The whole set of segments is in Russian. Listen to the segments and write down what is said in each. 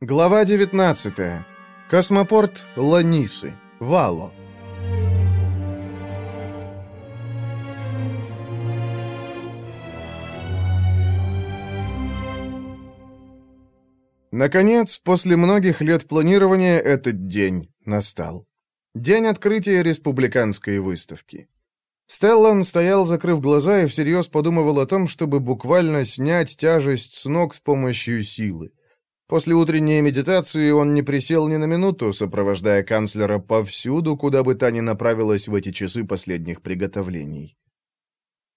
Глава 19. Космопорт Ланисы. Вало. Наконец, после многих лет планирования, этот день настал. День открытия республиканской выставки. Стеллан стоял, закрыв глаза, и всерьез подумывал о том, чтобы буквально снять тяжесть с ног с помощью силы. После утренней медитации он не присел ни на минуту, сопровождая канцлера повсюду, куда бы та ни направилась в эти часы последних приготовлений.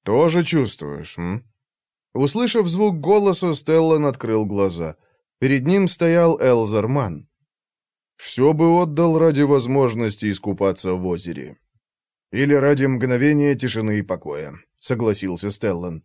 «Тоже чувствуешь, м?» Услышав звук голоса, Стеллан открыл глаза. Перед ним стоял Элзерман. «Все бы отдал ради возможности искупаться в озере. Или ради мгновения тишины и покоя», — согласился Стеллан.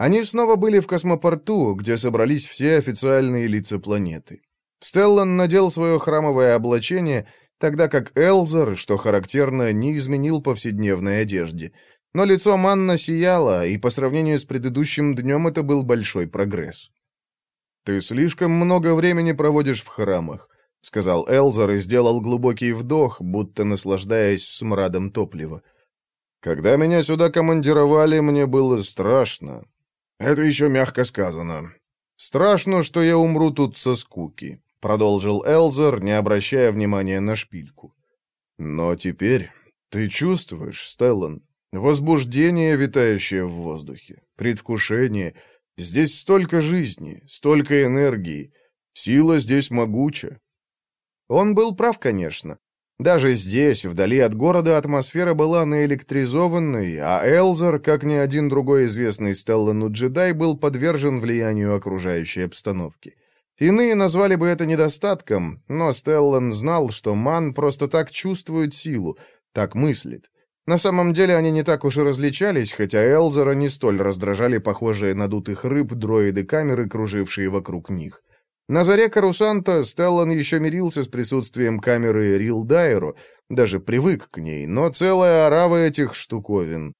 Они снова были в космопорту, где собрались все официальные лица планеты. Стеллан надел свое храмовое облачение, тогда как Элзер, что характерно, не изменил повседневной одежде. Но лицо Манна сияло, и по сравнению с предыдущим днем это был большой прогресс. «Ты слишком много времени проводишь в храмах», — сказал Элзер и сделал глубокий вдох, будто наслаждаясь смрадом топлива. «Когда меня сюда командировали, мне было страшно. «Это еще мягко сказано. Страшно, что я умру тут со скуки», — продолжил Элзер, не обращая внимания на шпильку. «Но теперь ты чувствуешь, Стеллан, возбуждение, витающее в воздухе, предвкушение. Здесь столько жизни, столько энергии. Сила здесь могуча». Он был прав, конечно. Даже здесь, вдали от города, атмосфера была наэлектризованной, а Элзер, как ни один другой известный Стеллану джедай, был подвержен влиянию окружающей обстановки. Иные назвали бы это недостатком, но Стеллан знал, что Ман просто так чувствует силу, так мыслит. На самом деле они не так уж и различались, хотя Элзера не столь раздражали похожие надутых рыб дроиды камеры, кружившие вокруг них. На заре Карусанта Стеллан еще мирился с присутствием камеры Рилдайро, даже привык к ней, но целая орава этих штуковин.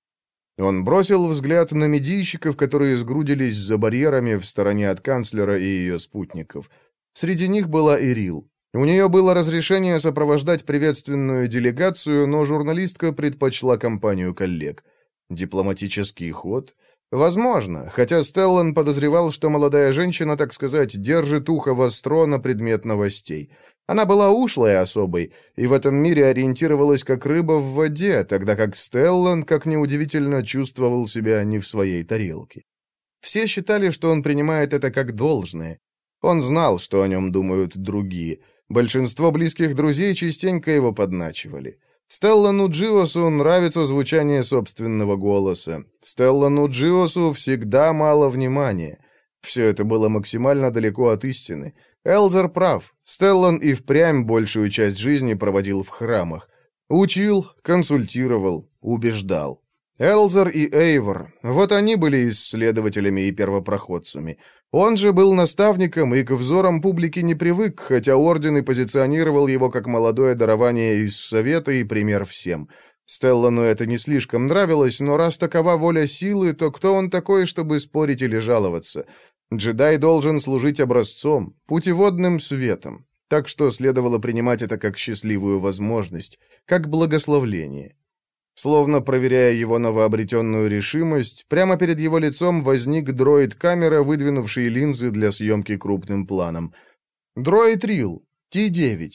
Он бросил взгляд на медийщиков, которые сгрудились за барьерами в стороне от канцлера и ее спутников. Среди них была Ирил. У нее было разрешение сопровождать приветственную делегацию, но журналистка предпочла компанию коллег. Дипломатический ход — Возможно, хотя Стеллан подозревал, что молодая женщина, так сказать, держит ухо востро на предмет новостей. Она была ушлой особой, и в этом мире ориентировалась как рыба в воде, тогда как Стеллан, как неудивительно, чувствовал себя не в своей тарелке. Все считали, что он принимает это как должное. Он знал, что о нем думают другие. Большинство близких друзей частенько его подначивали. Стеллану Джиосу нравится звучание собственного голоса. Стеллану Джиосу всегда мало внимания. Все это было максимально далеко от истины. Элзер прав. Стеллан и впрямь большую часть жизни проводил в храмах. Учил, консультировал, убеждал. Элзер и Эйвор, вот они были исследователями и первопроходцами. Он же был наставником и к взорам публики не привык, хотя орден и позиционировал его как молодое дарование из Совета и пример всем. Стеллану это не слишком нравилось, но раз такова воля силы, то кто он такой, чтобы спорить или жаловаться? Джедай должен служить образцом, путеводным светом. Так что следовало принимать это как счастливую возможность, как благословление. Словно проверяя его новообретенную решимость, прямо перед его лицом возник дроид-камера, выдвинувший линзы для съемки крупным планом. Дроид Рил, Т-9.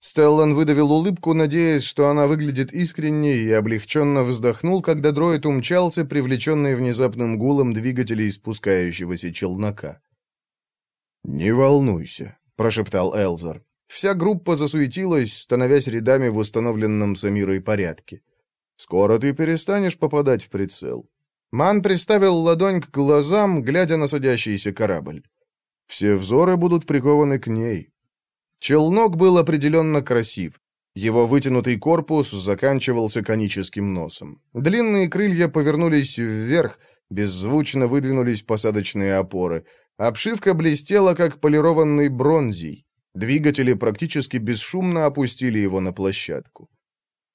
Стеллан выдавил улыбку, надеясь, что она выглядит искренне, и облегченно вздохнул, когда дроид умчался, привлеченный внезапным гулом двигателей спускающегося челнока. «Не волнуйся», — прошептал Элзер. Вся группа засуетилась, становясь рядами в установленном Самирой порядке. Скоро ты перестанешь попадать в прицел. Ман приставил ладонь к глазам, глядя на садящийся корабль. Все взоры будут прикованы к ней. Челнок был определенно красив. Его вытянутый корпус заканчивался коническим носом. Длинные крылья повернулись вверх, беззвучно выдвинулись посадочные опоры. Обшивка блестела, как полированный бронзий. Двигатели практически бесшумно опустили его на площадку.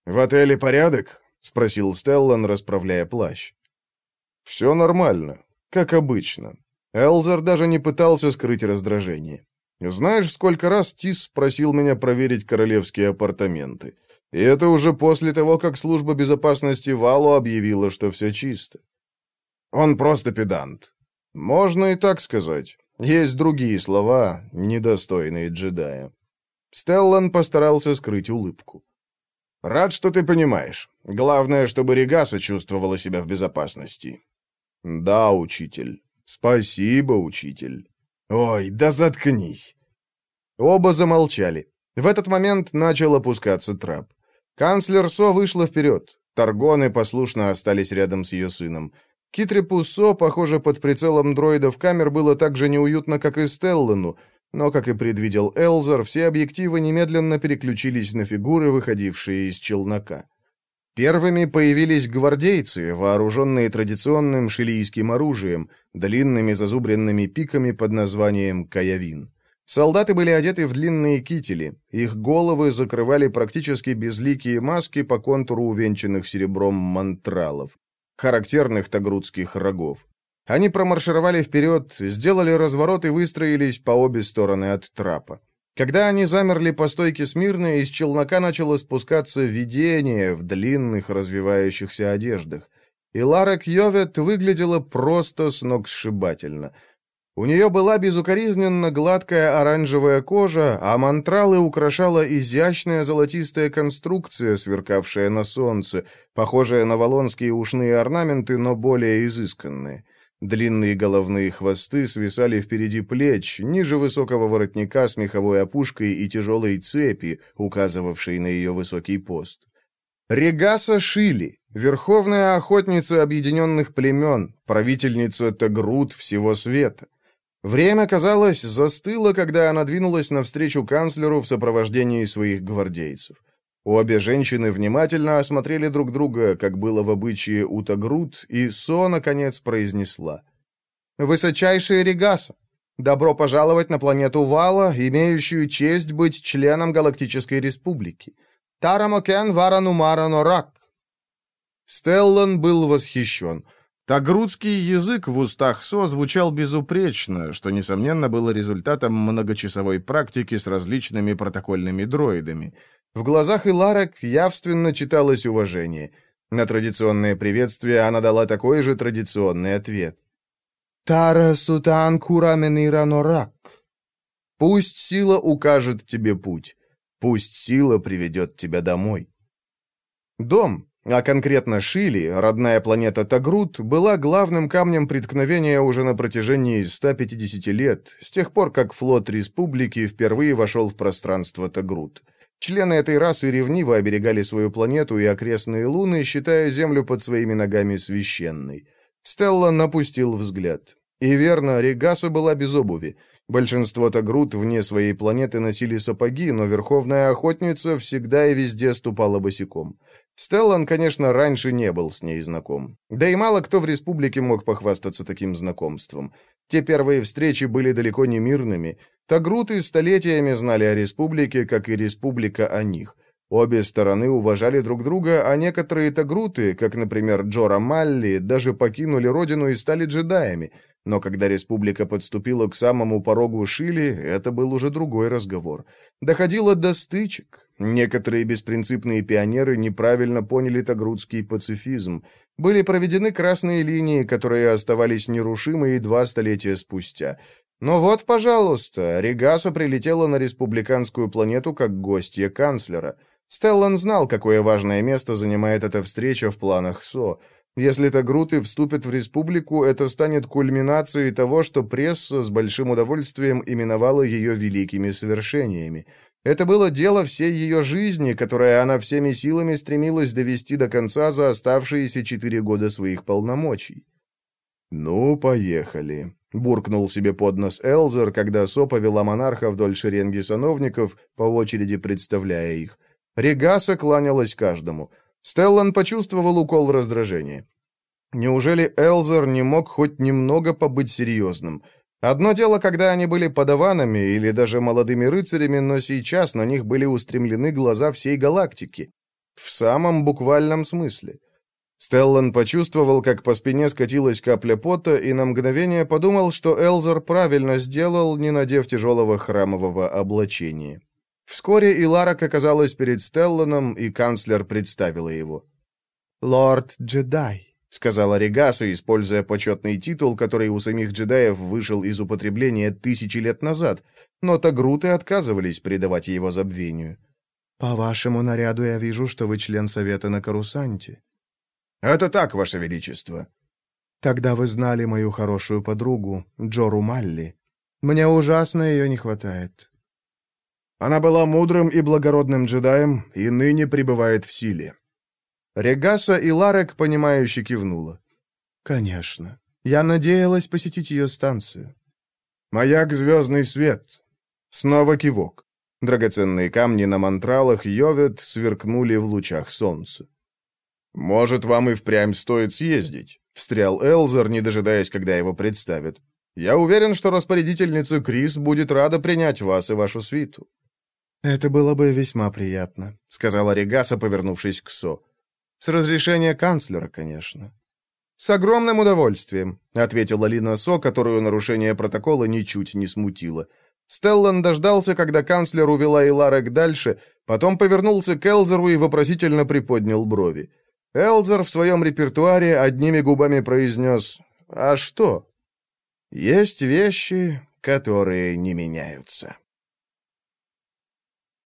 «В отеле порядок?» — спросил Стеллан, расправляя плащ. «Все нормально, как обычно». Элзер даже не пытался скрыть раздражение. Знаешь, сколько раз Тис просил меня проверить королевские апартаменты? И это уже после того, как служба безопасности Валу объявила, что все чисто. Он просто педант. Можно и так сказать. Есть другие слова, недостойные джедая. Стеллан постарался скрыть улыбку. «Рад, что ты понимаешь. Главное, чтобы Регаса чувствовала себя в безопасности». «Да, учитель. Спасибо, учитель». «Ой, да заткнись!» Оба замолчали. В этот момент начал опускаться трап. Канцлер Со вышла вперед. Таргоны послушно остались рядом с ее сыном. Китрипу Со, похоже, под прицелом дроидов камер было так же неуютно, как и Стеллану, но, как и предвидел Элзер, все объективы немедленно переключились на фигуры, выходившие из челнока. Первыми появились гвардейцы, вооруженные традиционным шилийским оружием, длинными зазубренными пиками под названием «Каявин». Солдаты были одеты в длинные кители, их головы закрывали практически безликие маски по контуру увенчанных серебром мантралов, характерных тагрутских рогов. Они промаршировали вперед, сделали разворот и выстроились по обе стороны от трапа. Когда они замерли по стойке смирно, из челнока начало спускаться видение в длинных развивающихся одеждах. И Лара Кьёвет выглядела просто сногсшибательно. У нее была безукоризненно гладкая оранжевая кожа, а мантралы украшала изящная золотистая конструкция, сверкавшая на солнце, похожая на валонские ушные орнаменты, но более изысканные. Длинные головные хвосты свисали впереди плеч, ниже высокого воротника с меховой опушкой и тяжелой цепи, указывавшей на ее высокий пост. Регаса Шили, верховная охотница объединенных племен, правительница Тагрут всего света. Время, казалось, застыло, когда она двинулась навстречу канцлеру в сопровождении своих гвардейцев. Обе женщины внимательно осмотрели друг друга, как было в обычае у Тагрут, и Со, наконец, произнесла. «Высочайшая Регаса, добро пожаловать на планету Вала, имеющую честь быть членом Галактической Республики. Тарамокен Варанумара Норак». Стеллан был восхищен. Тагрутский язык в устах Со звучал безупречно, что, несомненно, было результатом многочасовой практики с различными протокольными дроидами — в глазах Иларок явственно читалось уважение. На традиционное приветствие она дала такой же традиционный ответ. «Тара сутан кураменира норак». «Пусть сила укажет тебе путь. Пусть сила приведет тебя домой». Дом, а конкретно Шили, родная планета Тагрут, была главным камнем преткновения уже на протяжении 150 лет, с тех пор, как флот Республики впервые вошел в пространство Тагрут. Члены этой расы ревниво оберегали свою планету и окрестные луны, считая Землю под своими ногами священной. Стелла напустил взгляд. И верно, Регаса была без обуви. Большинство тагрут вне своей планеты носили сапоги, но верховная охотница всегда и везде ступала босиком. Стеллан, конечно, раньше не был с ней знаком. Да и мало кто в республике мог похвастаться таким знакомством. Те первые встречи были далеко не мирными. Тагруты столетиями знали о республике, как и республика о них. Обе стороны уважали друг друга, а некоторые тагруты, как, например, Джора Малли, даже покинули родину и стали джедаями. Но когда республика подступила к самому порогу Шили, это был уже другой разговор. Доходило до стычек. Некоторые беспринципные пионеры неправильно поняли тагрутский пацифизм. Были проведены красные линии, которые оставались нерушимы и два столетия спустя. Но вот, пожалуйста, Регаса прилетела на республиканскую планету как гостья канцлера. Стеллан знал, какое важное место занимает эта встреча в планах СО — если Тагруты вступят в республику, это станет кульминацией того, что пресса с большим удовольствием именовала ее великими свершениями. Это было дело всей ее жизни, которое она всеми силами стремилась довести до конца за оставшиеся четыре года своих полномочий. «Ну, поехали», — буркнул себе под нос Элзер, когда Со повела монарха вдоль шеренги сановников, по очереди представляя их. Регаса кланялась каждому — Стеллан почувствовал укол раздражения. Неужели Элзер не мог хоть немного побыть серьезным? Одно дело, когда они были подаванами или даже молодыми рыцарями, но сейчас на них были устремлены глаза всей галактики. В самом буквальном смысле. Стеллан почувствовал, как по спине скатилась капля пота, и на мгновение подумал, что Элзер правильно сделал, не надев тяжелого храмового облачения. Вскоре и Ларак оказалась перед Стелланом, и канцлер представила его. «Лорд Джедай», — сказала Регаса, используя почетный титул, который у самих джедаев вышел из употребления тысячи лет назад, но Тагруты отказывались предавать его забвению. «По вашему наряду я вижу, что вы член Совета на Карусанте». «Это так, Ваше Величество». «Тогда вы знали мою хорошую подругу, Джору Малли. Мне ужасно ее не хватает». Она была мудрым и благородным джедаем, и ныне пребывает в силе. Регаса и Ларек, понимающе кивнула. «Конечно. Я надеялась посетить ее станцию». «Маяк «Звездный свет». Снова кивок. Драгоценные камни на мантралах Йовет сверкнули в лучах солнца. «Может, вам и впрямь стоит съездить», — встрял Элзер, не дожидаясь, когда его представят. «Я уверен, что распорядительница Крис будет рада принять вас и вашу свиту». «Это было бы весьма приятно», — сказала Регаса, повернувшись к Со. «С разрешения канцлера, конечно». «С огромным удовольствием», — ответила Лина Со, которую нарушение протокола ничуть не смутило. Стеллан дождался, когда канцлер увела Иларек дальше, потом повернулся к Элзеру и вопросительно приподнял брови. Элзер в своем репертуаре одними губами произнес «А что?» «Есть вещи, которые не меняются».